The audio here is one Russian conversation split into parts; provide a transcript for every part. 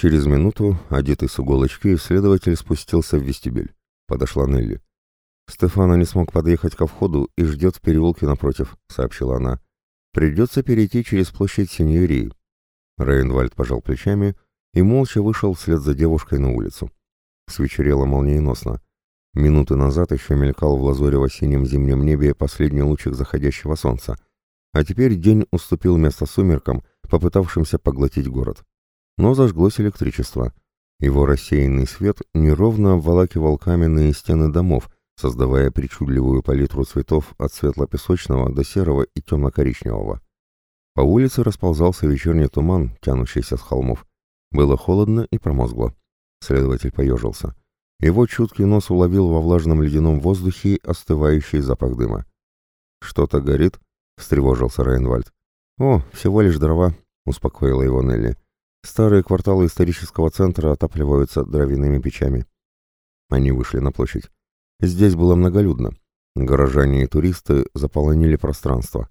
Через минуту, одетый с иголочки, следователь спустился в вестибюль. Подошла Нелли. «Стефана не смог подъехать ко входу и ждет в переулке напротив», — сообщила она. «Придется перейти через площадь Синьории». Рейнвальд пожал плечами и молча вышел вслед за девушкой на улицу. Свечерело молниеносно. Минуты назад еще мелькал в лазорево-синем зимнем небе последний лучик заходящего солнца, а теперь день уступил место сумеркам, попытавшимся поглотить город. Но зажглось электричество. Его рассеянный свет неровно обволакивал каменные стены домов, создавая причудливую палитру цветов от светло-песочного до серого и темно-коричневого. По улице расползался вечерний туман, тянущийся с холмов. Было холодно и промозгло. Следователь поежился. Его чуткий нос уловил во влажном ледяном воздухе остывающий запах дыма. «Что-то горит?» — встревожился Рейнвальд. «О, всего лишь дрова», — успокоила его Нелли. «Старые кварталы исторического центра отапливаются дровяными печами». Они вышли на площадь. Здесь было многолюдно. Горожане и туристы заполонили пространство.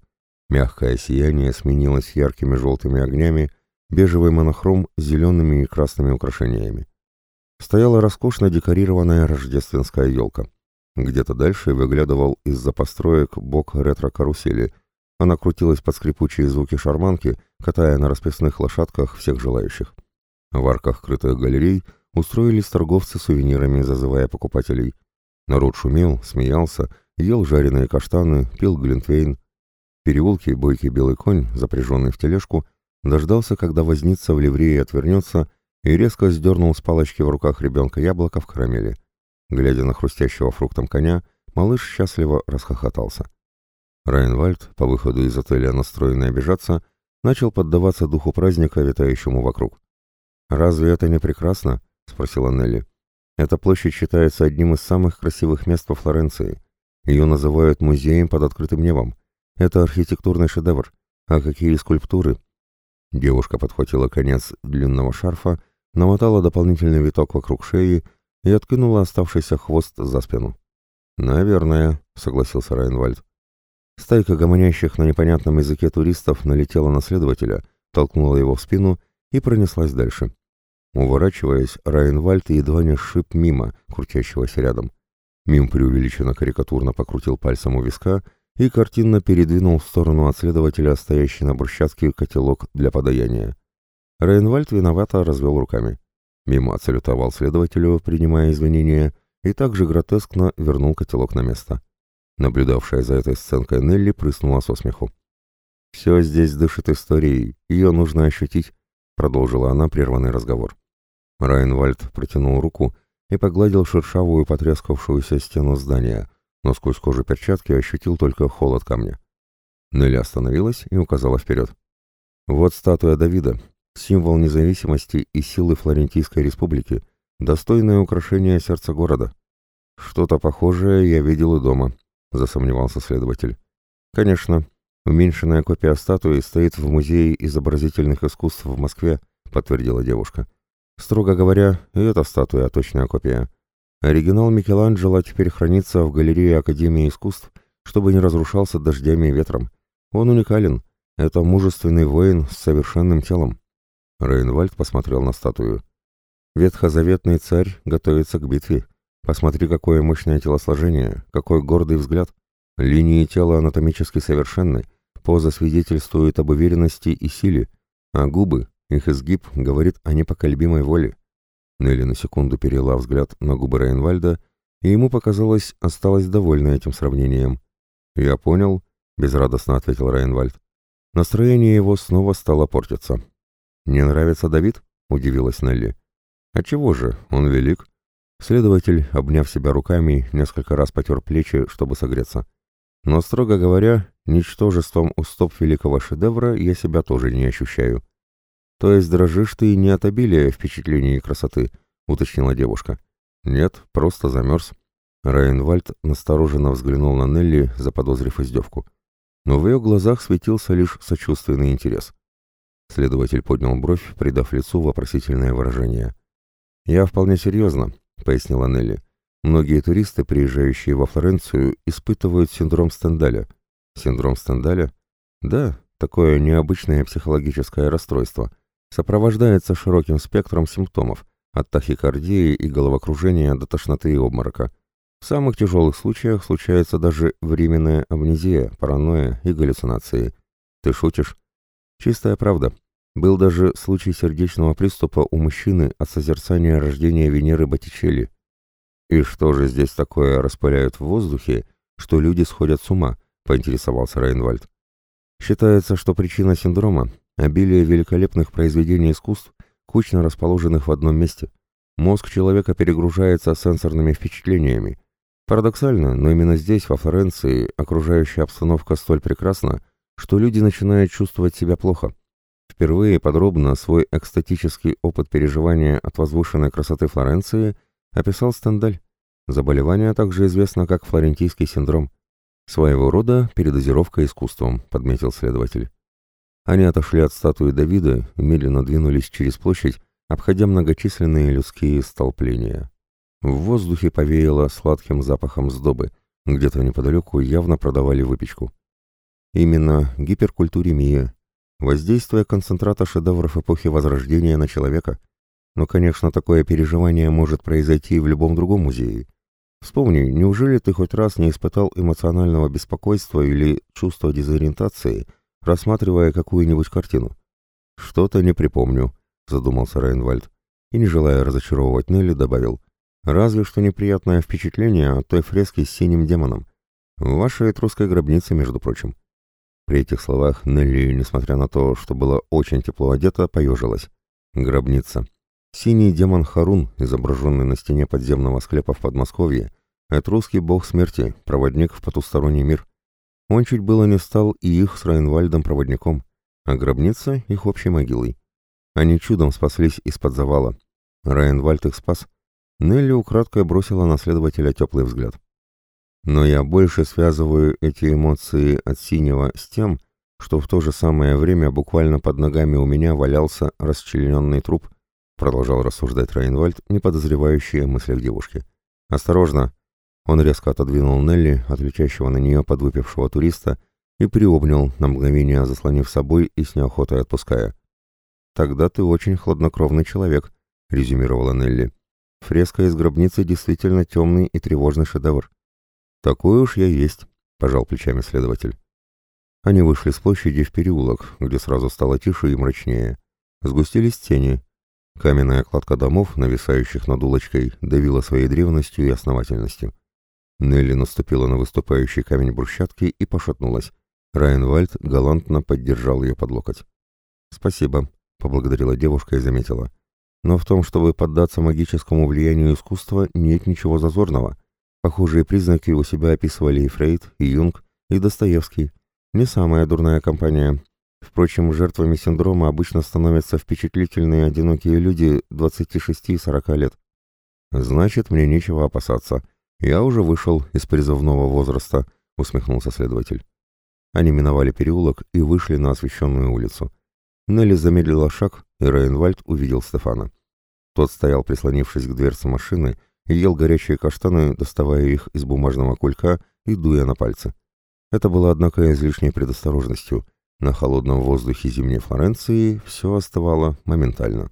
Мягкое сияние сменилось яркими желтыми огнями, бежевый монохром с зелеными и красными украшениями. Стояла роскошно декорированная рождественская елка. Где-то дальше выглядывал из-за построек бок ретро-карусели. Она крутилась под скрипучие звуки шарманки, катая на расписных лошадках всех желающих. В арках крытых галерей устроились торговцы сувенирами, зазывая покупателей. Народ шумел, смеялся, ел жареные каштаны, пил глинтвейн. В переулке бойкий белый конь, запряженный в тележку, дождался, когда возница в ливрее отвернется, и резко сдернул с палочки в руках ребенка яблоко в карамели. Глядя на хрустящего фруктом коня, малыш счастливо расхохотался. Райнвальд, по выходу из отеля настроенный обижаться, начал поддаваться духу праздника, витающему вокруг. «Разве это не прекрасно?» — спросила Нелли. Эта площадь считается одним из самых красивых мест во Флоренции. Ее называют музеем под открытым небом. Это архитектурный шедевр. А какие скульптуры? Девушка подхватила конец длинного шарфа, намотала дополнительный виток вокруг шеи и откинула оставшийся хвост за спину. «Наверное», — согласился Райнвальд. Стайка гомонящих на непонятном языке туристов налетела на следователя, толкнула его в спину и пронеслась дальше. Уворачиваясь, Райнвальд едва не сшиб мимо, крутящегося рядом. Мим преувеличенно карикатурно покрутил пальцем у виска и картинно передвинул в сторону от следователя стоящий на брусчатке котелок для подаяния. Рейнвальд виновато развел руками. Мимо отсалютовал следователю, принимая извинения, и также гротескно вернул котелок на место. Наблюдавшая за этой сценкой Нелли прыснула со смеху. «Все здесь дышит историей, ее нужно ощутить», — продолжила она прерванный разговор. Райнвальд протянул руку и погладил шершавую потрескавшуюся стену здания, но сквозь кожу перчатки ощутил только холод камня. Нелли остановилась и указала вперед. «Вот статуя Давида, символ независимости и силы Флорентийской республики, достойное украшение сердца города. Что-то похожее я видел и дома», — засомневался следователь. «Конечно, уменьшенная копия статуи стоит в Музее изобразительных искусств в Москве», — подтвердила девушка. Строго говоря, и эта статуя точная копия. Оригинал Микеланджело теперь хранится в галерее Академии искусств, чтобы не разрушался дождями и ветром. Он уникален. Это мужественный воин с совершенным телом. Рейнвальд посмотрел на статую. Ветхозаветный царь готовится к битве. Посмотри, какое мощное телосложение, какой гордый взгляд. Линии тела анатомически совершенны, поза свидетельствует об уверенности и силе, а губы их изгиб говорит о непоколебимой воле. Нелли на секунду перела взгляд на губы Рейнвальда, и ему показалось, осталась довольна этим сравнением. «Я понял», — безрадостно ответил Рейнвальд. Настроение его снова стало портиться. «Не нравится Давид?» — удивилась Нелли. «А чего же, он велик». Следователь, обняв себя руками, несколько раз потер плечи, чтобы согреться. Но, строго говоря, ничтожеством устоп великого шедевра я себя тоже не ощущаю. «То есть дрожишь ты не от обилия впечатлений и красоты?» — уточнила девушка. «Нет, просто замерз». Райнвальд настороженно взглянул на Нелли, заподозрив издевку. Но в ее глазах светился лишь сочувственный интерес. Следователь поднял бровь, придав лицу вопросительное выражение. «Я вполне серьезно», — пояснила Нелли. «Многие туристы, приезжающие во Флоренцию, испытывают синдром Стендаля». «Синдром Стендаля?» «Да, такое необычное психологическое расстройство. сопровождается широким спектром симптомов, от тахикардии и головокружения до тошноты и обморока. В самых тяжелых случаях случается даже временная амнезия, паранойя и галлюцинации. Ты шутишь? Чистая правда. Был даже случай сердечного приступа у мужчины от созерцания рождения Венеры Боттичелли. И что же здесь такое распыляют в воздухе, что люди сходят с ума, поинтересовался Рейнвальд. Считается, что причина синдрома – обилие великолепных произведений искусств, кучно расположенных в одном месте. Мозг человека перегружается сенсорными впечатлениями. Парадоксально, но именно здесь, во Флоренции, окружающая обстановка столь прекрасна, что люди начинают чувствовать себя плохо. Впервые подробно свой экстатический опыт переживания от возвышенной красоты Флоренции описал Стендаль. Заболевание также известно как флорентийский синдром. Своего рода передозировка искусством, подметил следователь. Они отошли от статуи Давида и медленно двинулись через площадь, обходя многочисленные людские столпления. В воздухе повеяло сладким запахом сдобы, где-то неподалеку явно продавали выпечку. Именно гиперкультуремия, воздействие концентрата шедевров эпохи Возрождения на человека. Но, конечно, такое переживание может произойти в любом другом музее – Вспомни, неужели ты хоть раз не испытал эмоционального беспокойства или чувства дезориентации, рассматривая какую-нибудь картину? Что-то не припомню, задумался Рейнвальд, и, не желая разочаровывать Нелли, добавил, разве что неприятное впечатление от той фрески с синим демоном. В вашей этрусской гробнице, между прочим. При этих словах Нелли, несмотря на то, что была очень тепло одета, поежилась. Гробница. Синий демон Харун, изображенный на стене подземного склепа в Подмосковье, это русский бог смерти, проводник в потусторонний мир. Он чуть было не стал и их с Райнвальдом проводником, а гробница — их общей могилой. Они чудом спаслись из-под завала. Райнвальд их спас. Нелли украдкой бросила на следователя теплый взгляд. Но я больше связываю эти эмоции от синего с тем, что в то же самое время буквально под ногами у меня валялся расчлененный труп — продолжал рассуждать Райнвальд, не подозревающий о мыслях девушки. «Осторожно!» Он резко отодвинул Нелли, отвечающего на нее подвыпившего туриста, и приобнял, на мгновение заслонив собой и с неохотой отпуская. «Тогда ты очень хладнокровный человек», — резюмировала Нелли. «Фреска из гробницы действительно темный и тревожный шедевр». «Такой уж я есть», — пожал плечами следователь. Они вышли с площади в переулок, где сразу стало тише и мрачнее. Сгустились тени, Каменная кладка домов, нависающих над улочкой, давила своей древностью и основательностью. Нелли наступила на выступающий камень брусчатки и пошатнулась. Райенвальд галантно поддержал ее под локоть. «Спасибо», — поблагодарила девушка и заметила. «Но в том, чтобы поддаться магическому влиянию искусства, нет ничего зазорного. Похожие признаки у себя описывали и Фрейд, и Юнг, и Достоевский. Не самая дурная компания, Впрочем, жертвами синдрома обычно становятся впечатлительные одинокие люди 26-40 лет. «Значит, мне нечего опасаться. Я уже вышел из призывного возраста», — усмехнулся следователь. Они миновали переулок и вышли на освещенную улицу. Нелли замедлила шаг, и Рейнвальд увидел Стефана. Тот стоял, прислонившись к дверце машины, и ел горячие каштаны, доставая их из бумажного кулька и дуя на пальцы. Это было, однако, излишней предосторожностью — на холодном воздухе зимней Флоренции все остывало моментально.